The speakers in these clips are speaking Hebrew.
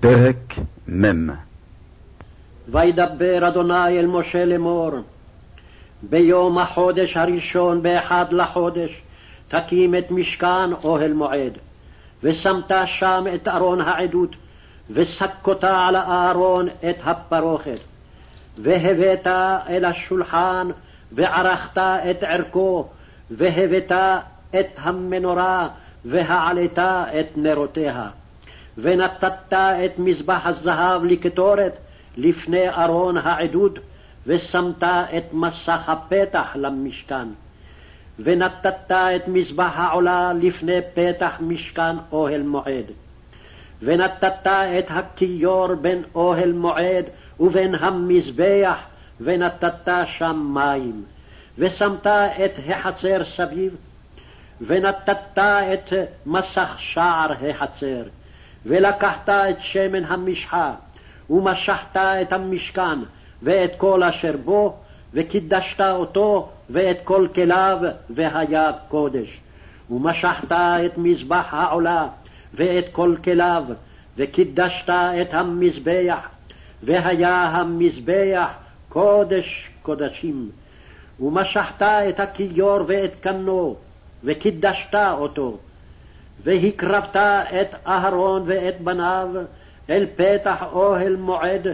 פרק מ' וידבר אדוני אל משה לאמור, ביום החודש הראשון באחד לחודש תקים את משכן אוהל מועד, ושמת שם את ארון העדות, וסקותה על הארון את הפרוכת, והבאת אל השולחן, וערכת את ערכו, והבאת את המנורה, והעלית את נרותיה. ונתת את מזבח הזהב לקטורת לפני ארון העדות, ושמת את מסך הפתח למשכן. ונתת את מזבח העולה לפני פתח משכן אוהל מועד. ונתת את הכיור בין אוהל מועד ובין המזבח, ונתת שם מים. ושמת את החצר סביב, ונתת את מסך שער החצר. ולקחת את שמן המשחה, ומשחת את המשכן, ואת כל אשר בו, וקידשת אותו, ואת כל כליו, והיה קודש. ומשחת את מזבח העולה, ואת כל כליו, וקידשת את המזבח, והיה המזבח קודש קודשים. ומשחת את הכיור ואת קנו, וקידשת אותו, והקרבת את אהרון ואת בניו אל פתח אוהל מועד,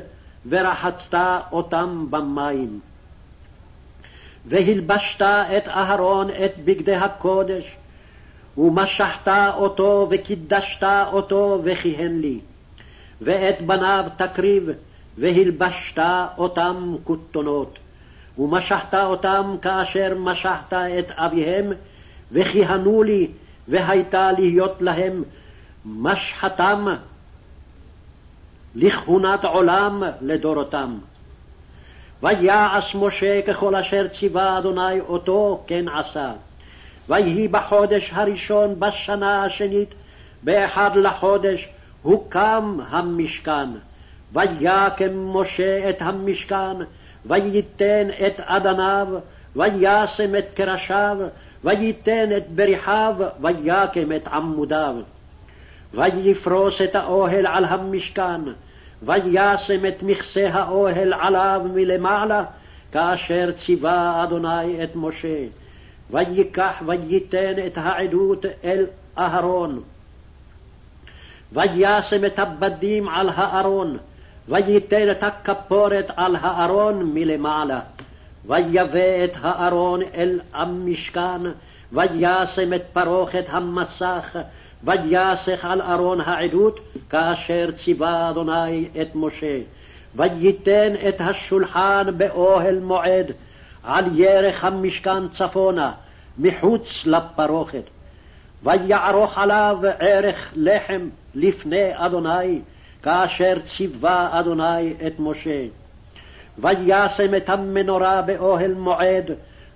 ורחצת אותם במים. והלבשת את אהרון את בגדי הקודש, ומשחת אותו וקידשת אותו וכיהן לי. ואת בניו תקריב, והלבשת אותם כותונות. ומשחת אותם כאשר משחת את אביהם, וכיהנו לי והייתה להיות להם משחתם לכהונת עולם לדורותם. ויעש משה ככל אשר ציווה אדוני אותו כן עשה. ויהי בחודש הראשון בשנה השנית, באחד לחודש, הוקם המשכן. ויקם משה את המשכן, וייתן את אדניו, וישם את קרשיו, וייתן את בריחיו, ויקם את עמודיו. ויפרוס את האוהל על המשכן, וישם את מכסה האוהל עליו מלמעלה, כאשר ציווה אדוני את משה. ויקח וייתן את העדות אל אהרון. וישם את הבדים על הארון, וייתן את הכפורת על הארון מלמעלה. ויבא את הארון אל המשכן, וישם את פרוכת המסך, ויסך על ארון העדות, כאשר ציווה אדוני את משה. וייתן את השולחן באוהל מועד, על ירך המשכן צפונה, מחוץ לפרוכת. ויערוך עליו ערך לחם לפני אדוני, כאשר ציווה אדוני את משה. וישם את המנורה באוהל מועד,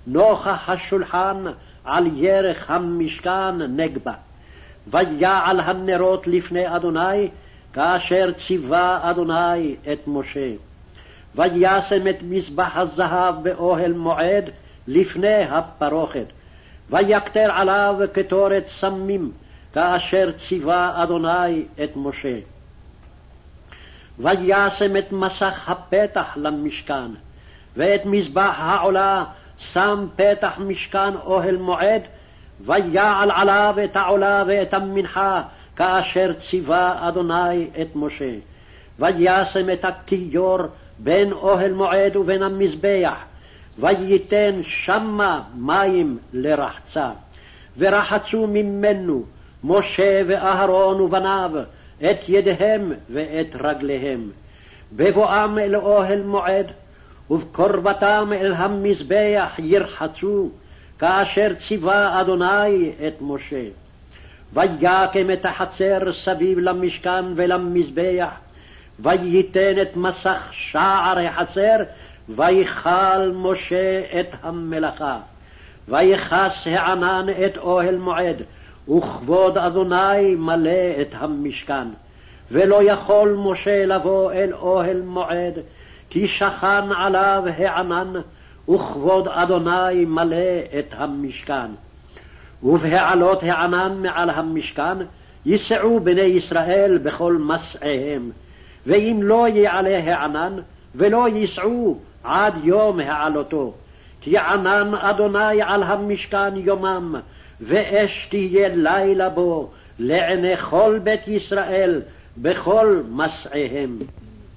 נוכח השולחן על ירך המשכן נגבה. ויעל הנרות לפני אדוני, כאשר ציווה אדוני את משה. וישם את מזבח הזהב באוהל מועד לפני הפרוכת, ויקטר עליו קטורת סמים, כאשר ציווה אדוני את משה. וישם את מסך הפתח למשכן, ואת מזבח העולה שם פתח משכן אוהל מועד, ויעל עליו את העולה ואת המנחה, כאשר ציווה אדוני את משה. וישם את הכיור בין אוהל מועד ובין המזבח, וייתן שמה מים לרחצה. ורחצו ממנו משה ואהרון ובניו, את ידיהם ואת רגליהם. בבואם אל אוהל מועד, ובקרבתם אל המזבח ירחצו, כאשר ציווה אדוני את משה. ויקם את החצר סביב למשכן ולמזבח, וייתן את מסך שער החצר, ויכל משה את המלאכה. ויכס הענן את אוהל מועד, וכבוד אדוני מלא את המשכן. ולא יכול משה לבוא אל אוהל מועד, כי שכן עליו הענן, וכבוד אדוני מלא את המשכן. ובהעלות הענן מעל המשכן, ייסעו בני ישראל בכל מסעיהם, ואם לא יעלה הענן, ולא ייסעו עד יום העלותו. כי ענן אדוני על המשכן יומם, ואש תהיה לילה בו, לעיני כל בית ישראל בכל מסעיהם.